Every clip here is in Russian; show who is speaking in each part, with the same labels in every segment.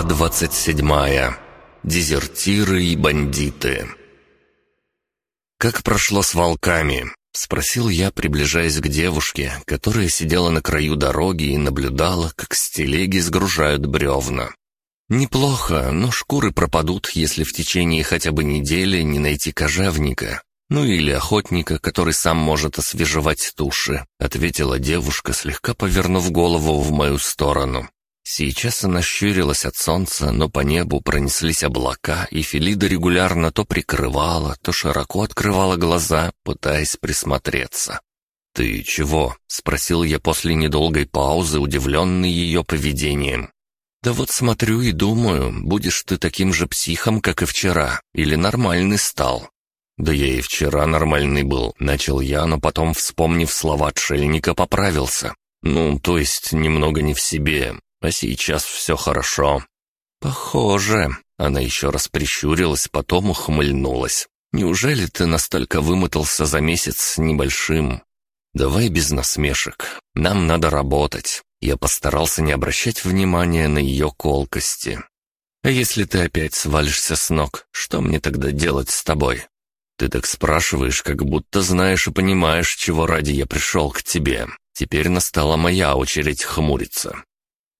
Speaker 1: Глава 27. Дезертиры и бандиты. «Как прошло с волками?» — спросил я, приближаясь к девушке, которая сидела на краю дороги и наблюдала, как с телеги сгружают бревна. «Неплохо, но шкуры пропадут, если в течение хотя бы недели не найти кожевника, ну или охотника, который сам может освежевать туши», — ответила девушка, слегка повернув голову в мою сторону. Сейчас она щурилась от солнца, но по небу пронеслись облака, и Филида регулярно то прикрывала, то широко открывала глаза, пытаясь присмотреться. «Ты чего?» — спросил я после недолгой паузы, удивленный ее поведением. «Да вот смотрю и думаю, будешь ты таким же психом, как и вчера, или нормальный стал?» «Да я и вчера нормальный был», — начал я, но потом, вспомнив слова отшельника, поправился. «Ну, то есть немного не в себе. А сейчас все хорошо». «Похоже». Она еще раз прищурилась, потом ухмыльнулась. «Неужели ты настолько вымотался за месяц небольшим?» «Давай без насмешек. Нам надо работать». Я постарался не обращать внимания на ее колкости. «А если ты опять свалишься с ног, что мне тогда делать с тобой?» «Ты так спрашиваешь, как будто знаешь и понимаешь, чего ради я пришел к тебе. Теперь настала моя очередь хмуриться.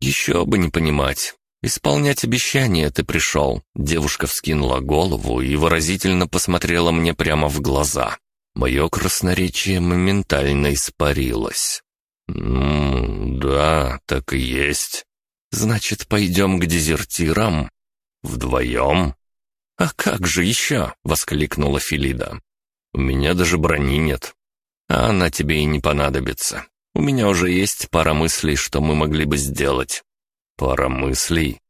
Speaker 1: «Еще бы не понимать. Исполнять обещание ты пришел». Девушка вскинула голову и выразительно посмотрела мне прямо в глаза. Мое красноречие моментально испарилось. «Ну, да, так и есть. Значит, пойдем к дезертирам? Вдвоем?» «А как же еще?» — воскликнула Филида. «У меня даже брони нет. А она тебе и не понадобится. У меня уже есть пара мыслей, что мы могли бы сделать». «Пара мыслей?»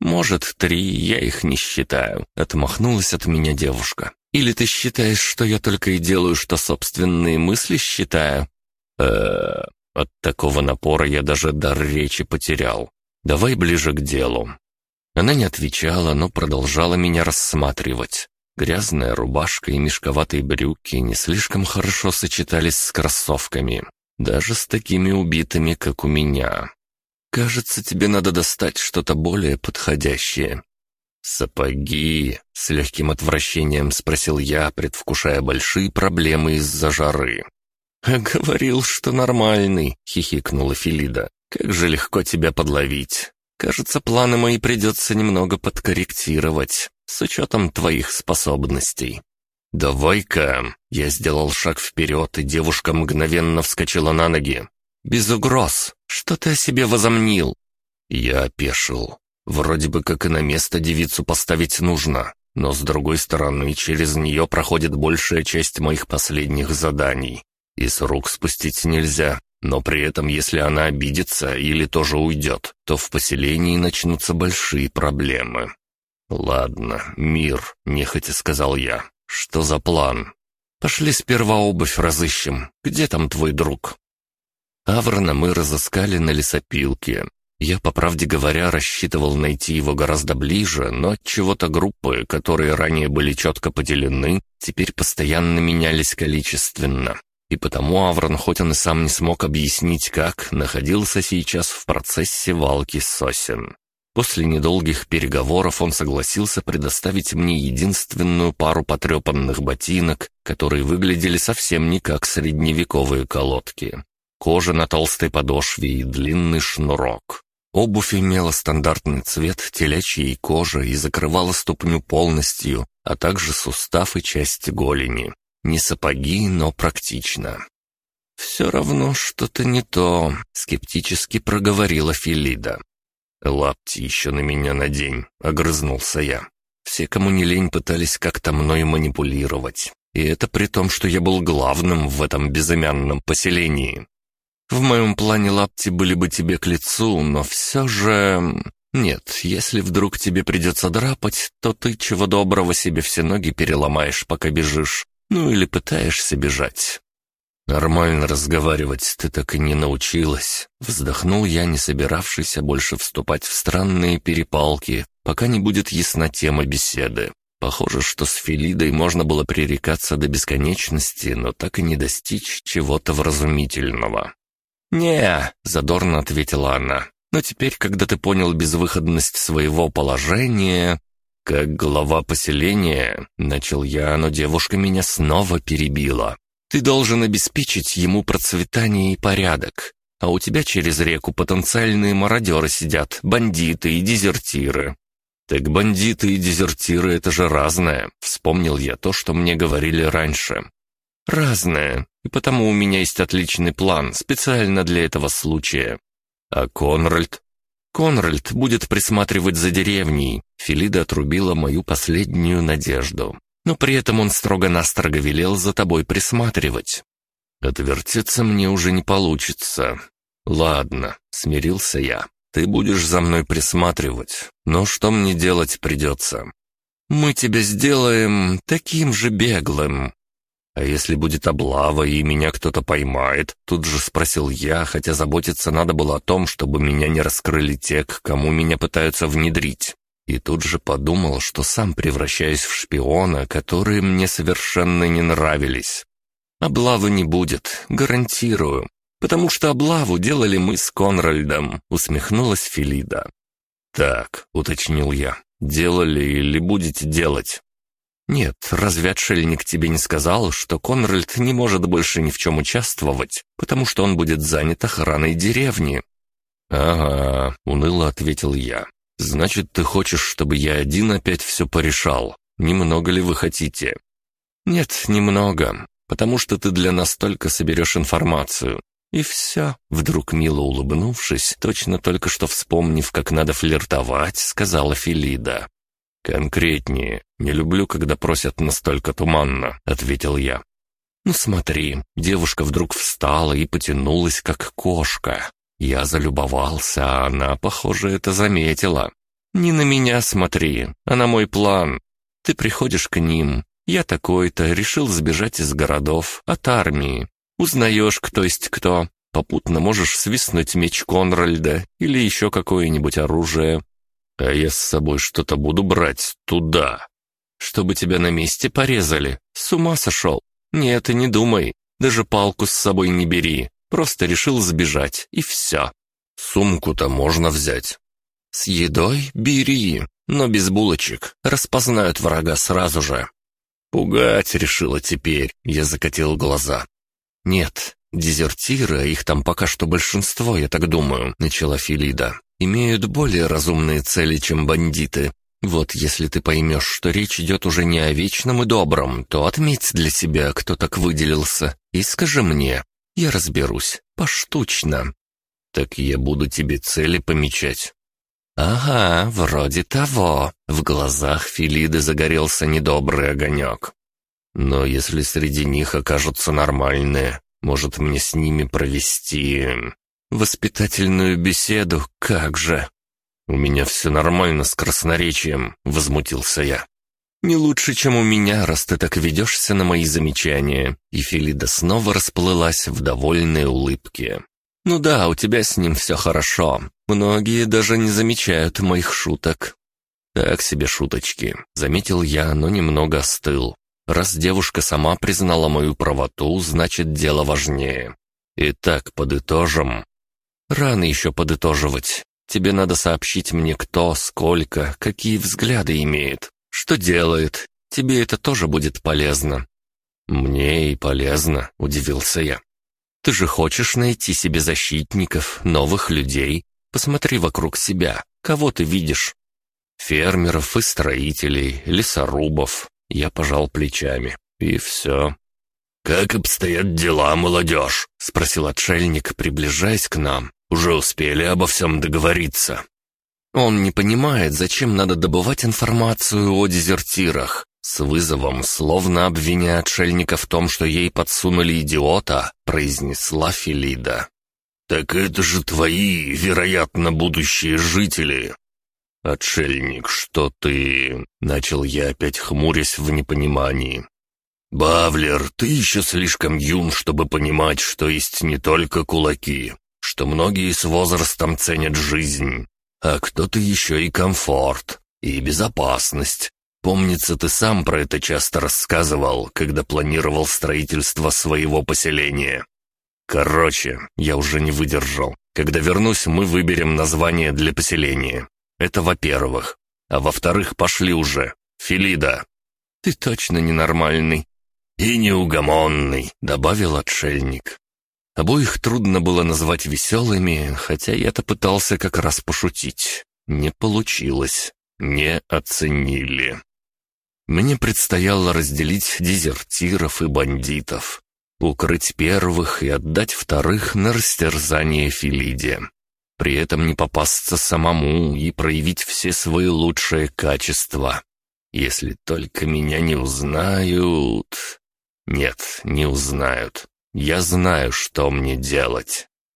Speaker 1: «Может, три, я их не считаю», — отмахнулась от меня девушка. «Или ты считаешь, что я только и делаю, что собственные мысли считаю?» э От такого напора я даже дар речи потерял. Давай ближе к делу». Она не отвечала, но продолжала меня рассматривать. Грязная рубашка и мешковатые брюки не слишком хорошо сочетались с кроссовками. Даже с такими убитыми, как у меня. Кажется, тебе надо достать что-то более подходящее. «Сапоги?» — с легким отвращением спросил я, предвкушая большие проблемы из-за жары. «Говорил, что нормальный», — хихикнула Филида. «Как же легко тебя подловить. Кажется, планы мои придется немного подкорректировать, с учетом твоих способностей». «Давай-ка!» Я сделал шаг вперед, и девушка мгновенно вскочила на ноги. «Без угроз! Что ты о себе возомнил?» Я опешил. Вроде бы как и на место девицу поставить нужно, но с другой стороны, через нее проходит большая часть моих последних заданий. И с рук спустить нельзя, но при этом, если она обидится или тоже уйдет, то в поселении начнутся большие проблемы. «Ладно, мир», — нехотя сказал я. «Что за план?» «Пошли сперва обувь разыщем. Где там твой друг?» Аврона мы разыскали на лесопилке. Я, по правде говоря, рассчитывал найти его гораздо ближе, но чего-то группы, которые ранее были четко поделены, теперь постоянно менялись количественно. И потому Аврон, хоть он и сам не смог объяснить как, находился сейчас в процессе валки сосен. После недолгих переговоров он согласился предоставить мне единственную пару потрепанных ботинок, которые выглядели совсем не как средневековые колодки. Кожа на толстой подошве и длинный шнурок. Обувь имела стандартный цвет телячьей кожи и закрывала ступню полностью, а также сустав и часть голени. Не сапоги, но практично. «Все равно что-то не то», — скептически проговорила Филида. «Лапти еще на меня надень», — огрызнулся я. Все, кому не лень, пытались как-то мной манипулировать. И это при том, что я был главным в этом безымянном поселении. В моем плане лапти были бы тебе к лицу, но все же... Нет, если вдруг тебе придется драпать, то ты чего доброго себе все ноги переломаешь, пока бежишь. Ну или пытаешься бежать. «Нормально разговаривать ты так и не научилась», — вздохнул я, не собиравшийся больше вступать в странные перепалки, пока не будет ясна тема беседы. Похоже, что с Филидой можно было пререкаться до бесконечности, но так и не достичь чего-то вразумительного. «Не», — задорно ответила она, Но теперь, когда ты понял безвыходность своего положения, как глава поселения, начал я, но девушка меня снова перебила. Ты должен обеспечить ему процветание и порядок. А у тебя через реку потенциальные мародеры сидят, бандиты и дезертиры. Так бандиты и дезертиры — это же разное. Вспомнил я то, что мне говорили раньше. Разное. И потому у меня есть отличный план, специально для этого случая. А Конральд? Конральд будет присматривать за деревней. Филида отрубила мою последнюю надежду. Но при этом он строго-настрого велел за тобой присматривать. Отвертеться мне уже не получится. Ладно, смирился я. Ты будешь за мной присматривать. Но что мне делать придется? Мы тебя сделаем таким же беглым. А если будет облава и меня кто-то поймает? Тут же спросил я, хотя заботиться надо было о том, чтобы меня не раскрыли те, к кому меня пытаются внедрить. И тут же подумал, что сам превращаюсь в шпиона, которые мне совершенно не нравились. Облавы не будет, гарантирую. Потому что облаву делали мы с Конральдом, усмехнулась Филида. Так, уточнил я, делали или будете делать? «Нет, разве отшельник тебе не сказал, что Конральд не может больше ни в чем участвовать, потому что он будет занят охраной деревни?» «Ага», — уныло ответил я. «Значит, ты хочешь, чтобы я один опять все порешал? Немного ли вы хотите?» «Нет, немного, потому что ты для нас только соберешь информацию. И все». Вдруг мило улыбнувшись, точно только что вспомнив, как надо флиртовать, сказала Филида. «Конкретнее. Не люблю, когда просят настолько туманно», — ответил я. «Ну смотри». Девушка вдруг встала и потянулась, как кошка. Я залюбовался, а она, похоже, это заметила. «Не на меня смотри, а на мой план. Ты приходишь к ним. Я такой-то, решил сбежать из городов, от армии. Узнаешь, кто есть кто. Попутно можешь свистнуть меч Конральда или еще какое-нибудь оружие. А я с собой что-то буду брать туда. Чтобы тебя на месте порезали. С ума сошел. Нет, и не думай. Даже палку с собой не бери. Просто решил сбежать, и все. Сумку-то можно взять. С едой бери, но без булочек. Распознают врага сразу же. Пугать решила теперь, я закатил глаза. Нет, дезертиры, их там пока что большинство, я так думаю, начала Филида, имеют более разумные цели, чем бандиты. Вот если ты поймешь, что речь идет уже не о вечном и добром, то отметь для себя, кто так выделился, и скажи мне, я разберусь, поштучно. Так я буду тебе цели помечать. Ага, вроде того. В глазах Филиды загорелся недобрый огонек. Но если среди них окажутся нормальные, может мне с ними провести воспитательную беседу, как же? У меня все нормально с красноречием, возмутился я. «Не лучше, чем у меня, раз ты так ведешься на мои замечания». И Филида снова расплылась в довольной улыбке. «Ну да, у тебя с ним все хорошо. Многие даже не замечают моих шуток». «Так себе шуточки», — заметил я, но немного остыл. Раз девушка сама признала мою правоту, значит, дело важнее. Итак, подытожим. Рано еще подытоживать. Тебе надо сообщить мне, кто, сколько, какие взгляды имеет. Что делает? Тебе это тоже будет полезно». «Мне и полезно», — удивился я. «Ты же хочешь найти себе защитников, новых людей? Посмотри вокруг себя. Кого ты видишь?» «Фермеров и строителей, лесорубов». Я пожал плечами. И все. «Как обстоят дела, молодежь?» — спросил отшельник, приближаясь к нам. «Уже успели обо всем договориться?» Он не понимает, зачем надо добывать информацию о дезертирах. С вызовом, словно обвиняя отшельника в том, что ей подсунули идиота, произнесла Филида. «Так это же твои, вероятно, будущие жители!» «Отшельник, что ты...» — начал я опять хмурясь в непонимании. «Бавлер, ты еще слишком юн, чтобы понимать, что есть не только кулаки, что многие с возрастом ценят жизнь, а кто-то еще и комфорт, и безопасность. Помнится, ты сам про это часто рассказывал, когда планировал строительство своего поселения. Короче, я уже не выдержал. Когда вернусь, мы выберем название для поселения. Это во-первых. А во-вторых, пошли уже. Филида. Ты точно ненормальный. И неугомонный, добавил отшельник. Обоих трудно было назвать веселыми, хотя я-то пытался как раз пошутить. Не получилось. Не оценили. Мне предстояло разделить дезертиров и бандитов укрыть первых и отдать вторых на растерзание Филиде. При этом не попасться самому и проявить все свои лучшие качества. Если только меня не узнают... Нет, не узнают. Я знаю, что мне делать.